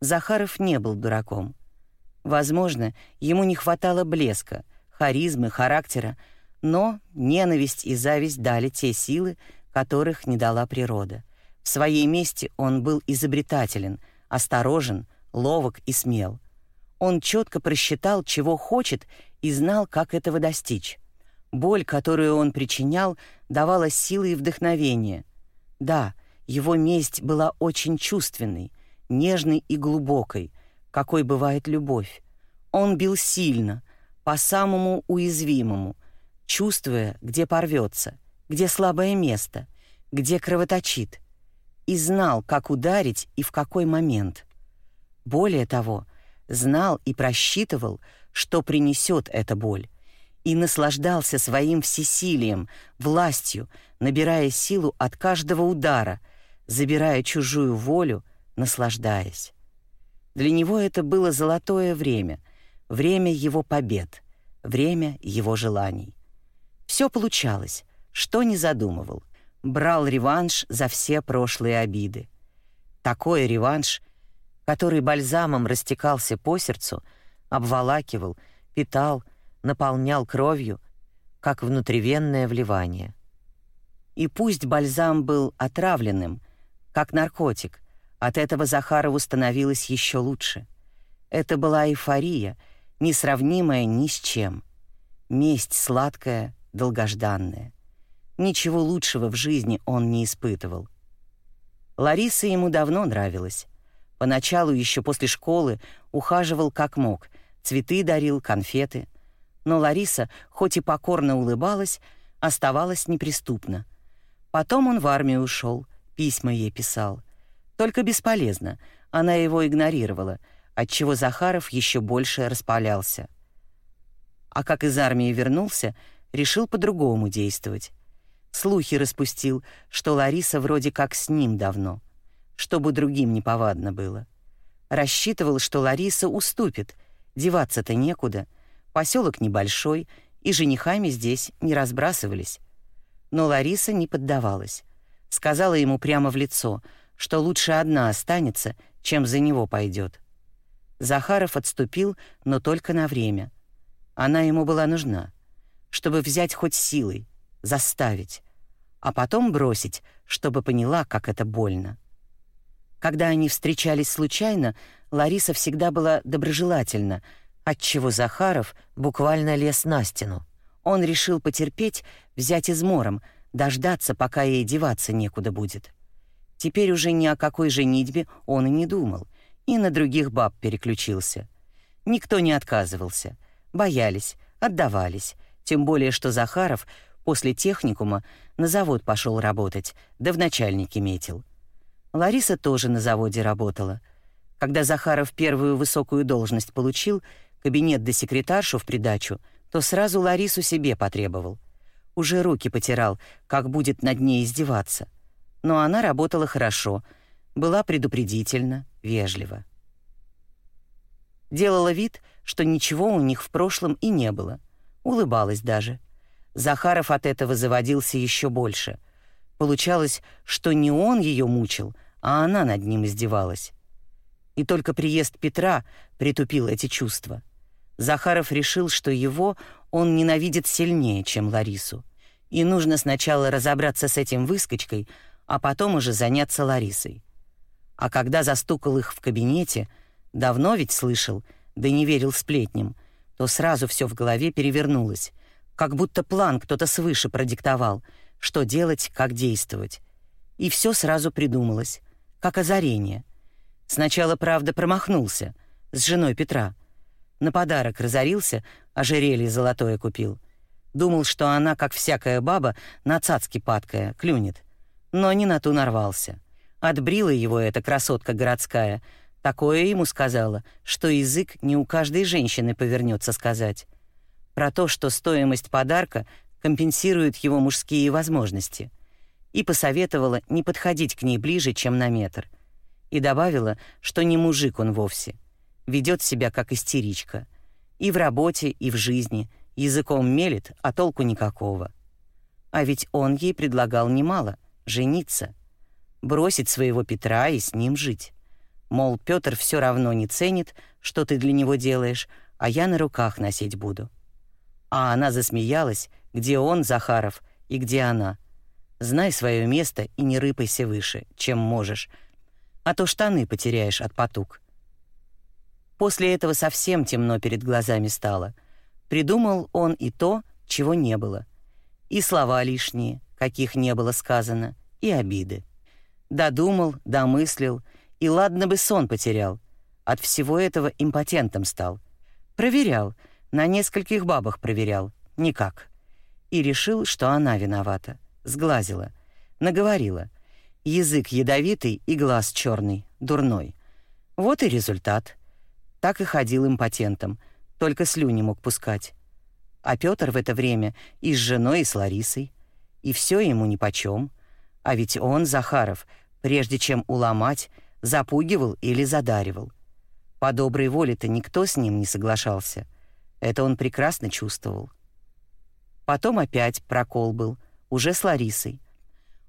Захаров не был дураком. Возможно, ему не хватало блеска, харизмы, характера, но ненависть и зависть дали те силы, которых не дала природа. В своей месте он был изобретателен, осторожен, ловок и смел. Он четко просчитал, чего хочет, и знал, как этого достичь. Боль, которую он причинял, давала силы и вдохновение. Да, его месть была очень чувственной, нежной и глубокой, какой бывает любовь. Он бил сильно, по самому уязвимому, чувствуя, где порвется, где слабое место, где кровоточит, и знал, как ударить и в какой момент. Более того, знал и просчитывал, что принесет эта боль, и наслаждался своим всесилием, властью, набирая силу от каждого удара, забирая чужую волю, наслаждаясь. Для него это было золотое время, время его побед, время его желаний. Все получалось, что не задумывал. Брал реванш за все прошлые обиды. Такой реванш, который бальзамом растекался по сердцу, обволакивал, питал, наполнял кровью, как внутривенное вливание. И пусть бальзам был отравленным, как наркотик, от этого Захарову становилось еще лучше. Это была эйфория, несравнимая ни с чем. Месть сладкая, долгожданное. Ничего лучшего в жизни он не испытывал. Лариса ему давно нравилась. Поначалу, еще после школы, ухаживал как мог, цветы дарил, конфеты. Но Лариса, хоть и покорно улыбалась, оставалась неприступна. Потом он в армию ушел, письма ей писал. Только бесполезно, она его игнорировала, отчего Захаров еще больше распалялся. А как из армии вернулся, решил по-другому действовать. Слухи распустил, что Лариса вроде как с ним давно, чтобы другим не повадно было. Рассчитывал, что Лариса уступит, деваться-то некуда, поселок небольшой, и женихами здесь не разбрасывались. Но Лариса не поддавалась. Сказала ему прямо в лицо, что лучше одна останется, чем за него пойдет. Захаров отступил, но только на время. Она ему была нужна чтобы взять хоть силой, заставить, а потом бросить, чтобы поняла, как это больно. Когда они встречались случайно, Лариса всегда была доброжелательна, отчего Захаров буквально лез на стену. Он решил потерпеть, взять измором, дождаться, пока ей деваться некуда будет. Теперь уже ни о какой женитьбе он и не думал, и на других баб переключился. Никто не отказывался, боялись, отдавались, тем более, что Захаров после техникума на завод пошел работать, да в начальнике метил. Лариса тоже на заводе работала. Когда Захаров первую высокую должность получил, кабинет до секретаршу в придачу, то сразу Ларису себе потребовал. Уже руки потирал, как будет над ней издеваться. Но она работала хорошо, была предупредительна, вежлива. Делала вид, что ничего у них в прошлом и не было — улыбалась даже. Захаров от этого заводился еще больше. Получалось, что не он ее мучил, а она над ним издевалась. И только приезд Петра притупил эти чувства. Захаров решил, что его он ненавидит сильнее, чем Ларису. И нужно сначала разобраться с этим выскочкой, а потом уже заняться Ларисой. А когда застукал их в кабинете, давно ведь слышал, да не верил сплетням — то сразу все в голове перевернулось, как будто план кто-то свыше продиктовал, что делать, как действовать. И все сразу придумалось, как озарение. Сначала, правда, промахнулся с женой Петра. На подарок разорился, ожерелье золотое купил. Думал, что она, как всякая баба, на цацки падкая, клюнет. Но не на ту нарвался. Отбрила его эта красотка городская — Такое ему сказала, что язык не у каждой женщины повернется сказать. Про то, что стоимость подарка компенсирует его мужские возможности. И посоветовала не подходить к ней ближе, чем на метр. И добавила, что не мужик он вовсе. Ведет себя как истеричка. И в работе, и в жизни. Языком мелет, а толку никакого. А ведь он ей предлагал немало — жениться. Бросить своего Петра и с ним жить. Мол, Петр все равно не ценит, что ты для него делаешь, а я на руках носить буду. А она засмеялась, где он, Захаров, и где она. Знай свое место и не рыпайся выше, чем можешь, а то штаны потеряешь от потуг. После этого совсем темно перед глазами стало. Придумал он и то, чего не было. И слова лишние, каких не было сказано, и обиды. Додумал, домыслил, и ладно бы сон потерял. От всего этого импотентом стал. Проверял, на нескольких бабах проверял, никак. И решил, что она виновата. Сглазила, наговорила. Язык ядовитый и глаз черный, дурной. Вот и результат. Так и ходил импотентом, только слюни мог пускать. А Петр в это время и с женой, и с Ларисой. И все ему нипочем. А ведь он, Захаров, прежде чем уломать, запугивал или задаривал. По доброй воле-то никто с ним не соглашался. Это он прекрасно чувствовал. Потом опять прокол был, уже с Ларисой.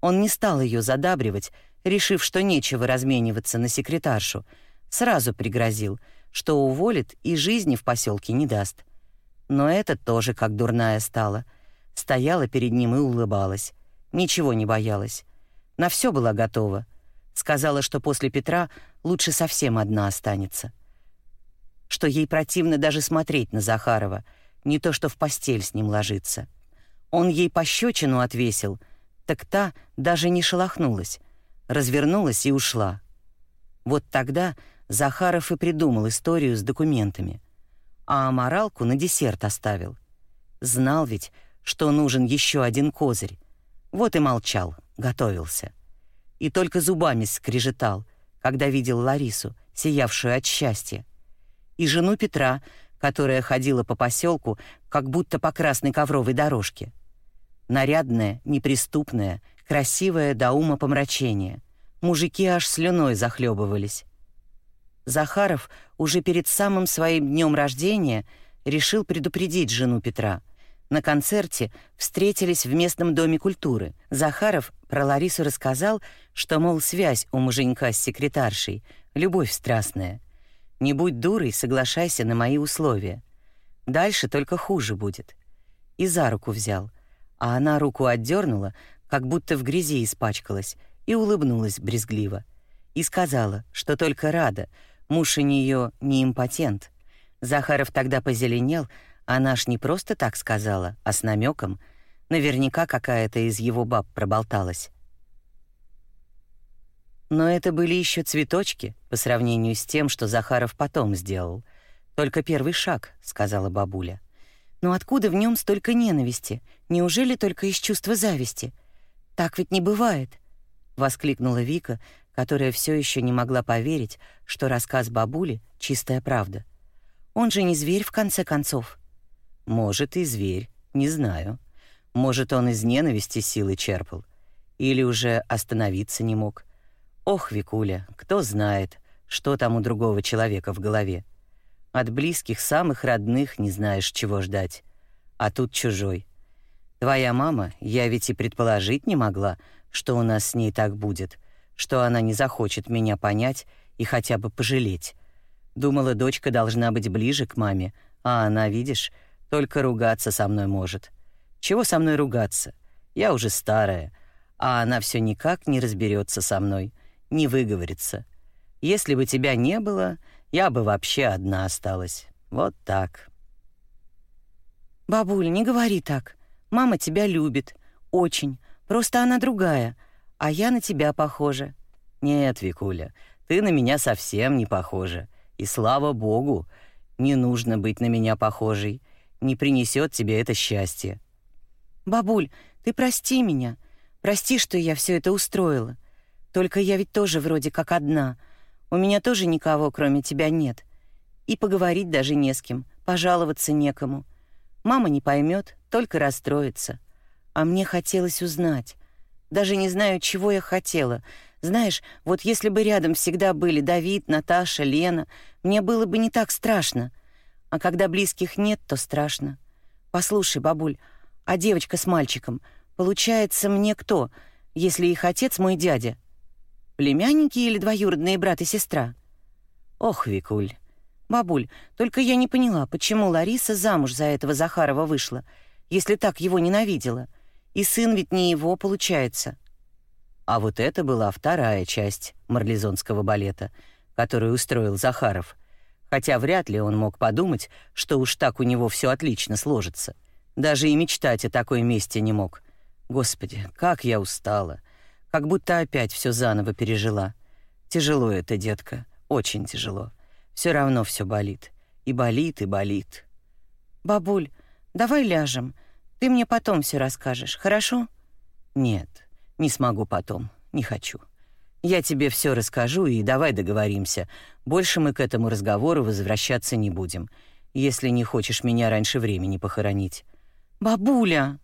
Он не стал ее задабривать, решив, что нечего размениваться на секретаршу. Сразу пригрозил, что уволит и жизни в поселке не даст. Но это тоже как дурная стала. Стояла перед ним и улыбалась. Ничего не боялась. На все была готова. Сказала, что после Петра лучше совсем одна останется. Что ей противно даже смотреть на Захарова, не то что в постель с ним ложиться. Он ей пощечину отвесил, так та даже не шелохнулась, развернулась и ушла. Вот тогда Захаров и придумал историю с документами. А моралку на десерт оставил. Знал ведь, что нужен еще один козырь. Вот и молчал, готовился. И только зубами скрежетал, когда видел Ларису, сиявшую от счастья. И жену Петра, которая ходила по поселку, как будто по красной ковровой дорожке. Нарядная, неприступная, красивая до ума помрачения. Мужики аж слюной захлебывались. Захаров уже перед самым своим днем рождения решил предупредить жену Петра. На концерте встретились в местном доме культуры. Захаров про Ларису рассказал, что, мол, связь у муженька с секретаршей, любовь страстная. Не будь дурой, соглашайся на мои условия. Дальше только хуже будет. И за руку взял, а она руку отдернула, как будто в грязи испачкалась, и улыбнулась брезгливо. И сказала, что только рада — Муж у нее не импотент. Захаров тогда позеленел, а наш не просто так сказала, а с намеком. Наверняка какая-то из его баб проболталась. Но это были еще цветочки по сравнению с тем, что Захаров потом сделал. Только первый шаг, сказала бабуля. Но откуда в нем столько ненависти? Неужели только из чувства зависти? Так ведь не бывает, воскликнула Вика, которая все еще не могла поверить, что рассказ бабули — чистая правда. Он же не зверь, в конце концов. Может, и зверь, не знаю. Может, он из ненависти силы черпал. Или уже остановиться не мог. Ох, Викуля, кто знает, что там у другого человека в голове. От близких, самых родных не знаешь, чего ждать. А тут чужой. Твоя мама, я ведь и предположить не могла, что у нас с ней так будет — что она не захочет меня понять и хотя бы пожалеть. Думала, дочка должна быть ближе к маме, а она, видишь, только ругаться со мной может. Чего со мной ругаться? Я уже старая, а она все никак не разберется со мной, не выговорится. Если бы тебя не было, я бы вообще одна осталась. Вот так. Бабуль, не говори так. Мама тебя любит, очень. Просто она другая а я на тебя похожа». «Нет, Викуля, ты на меня совсем не похожа. И слава богу, не нужно быть на меня похожей. Не принесет тебе это счастье». «Бабуль, ты прости меня. Прости, что я все это устроила. Только я ведь тоже вроде как одна. У меня тоже никого, кроме тебя, нет. И поговорить даже не с кем, пожаловаться некому. Мама не поймет, только расстроится. А мне хотелось узнать, даже не знаю, чего я хотела. Знаешь, вот если бы рядом всегда были Давид, Наташа, Лена, мне было бы не так страшно. А когда близких нет, то страшно. Послушай, бабуль, а девочка с мальчиком, получается, мне кто, если их отец мой дядя? Племянники или двоюродные брат и сестра? Ох, Викуль. Бабуль, только я не поняла, почему Лариса замуж за этого Захарова вышла, если так его ненавидела. И сын ведь не его, получается. А вот это была вторая часть марлезонского балета, которую устроил Захаров. Хотя вряд ли он мог подумать, что уж так у него все отлично сложится. Даже и мечтать о такой месте не мог. Господи, как я устала. Как будто опять все заново пережила. Тяжело это, детка, очень тяжело. Все равно все болит. И болит, и болит. Бабуль, давай ляжем. Ты мне потом все расскажешь, хорошо? Нет, не смогу потом, не хочу. Я тебе все расскажу и давай договоримся. Больше мы к этому разговору возвращаться не будем, если не хочешь меня раньше времени похоронить. Бабуля,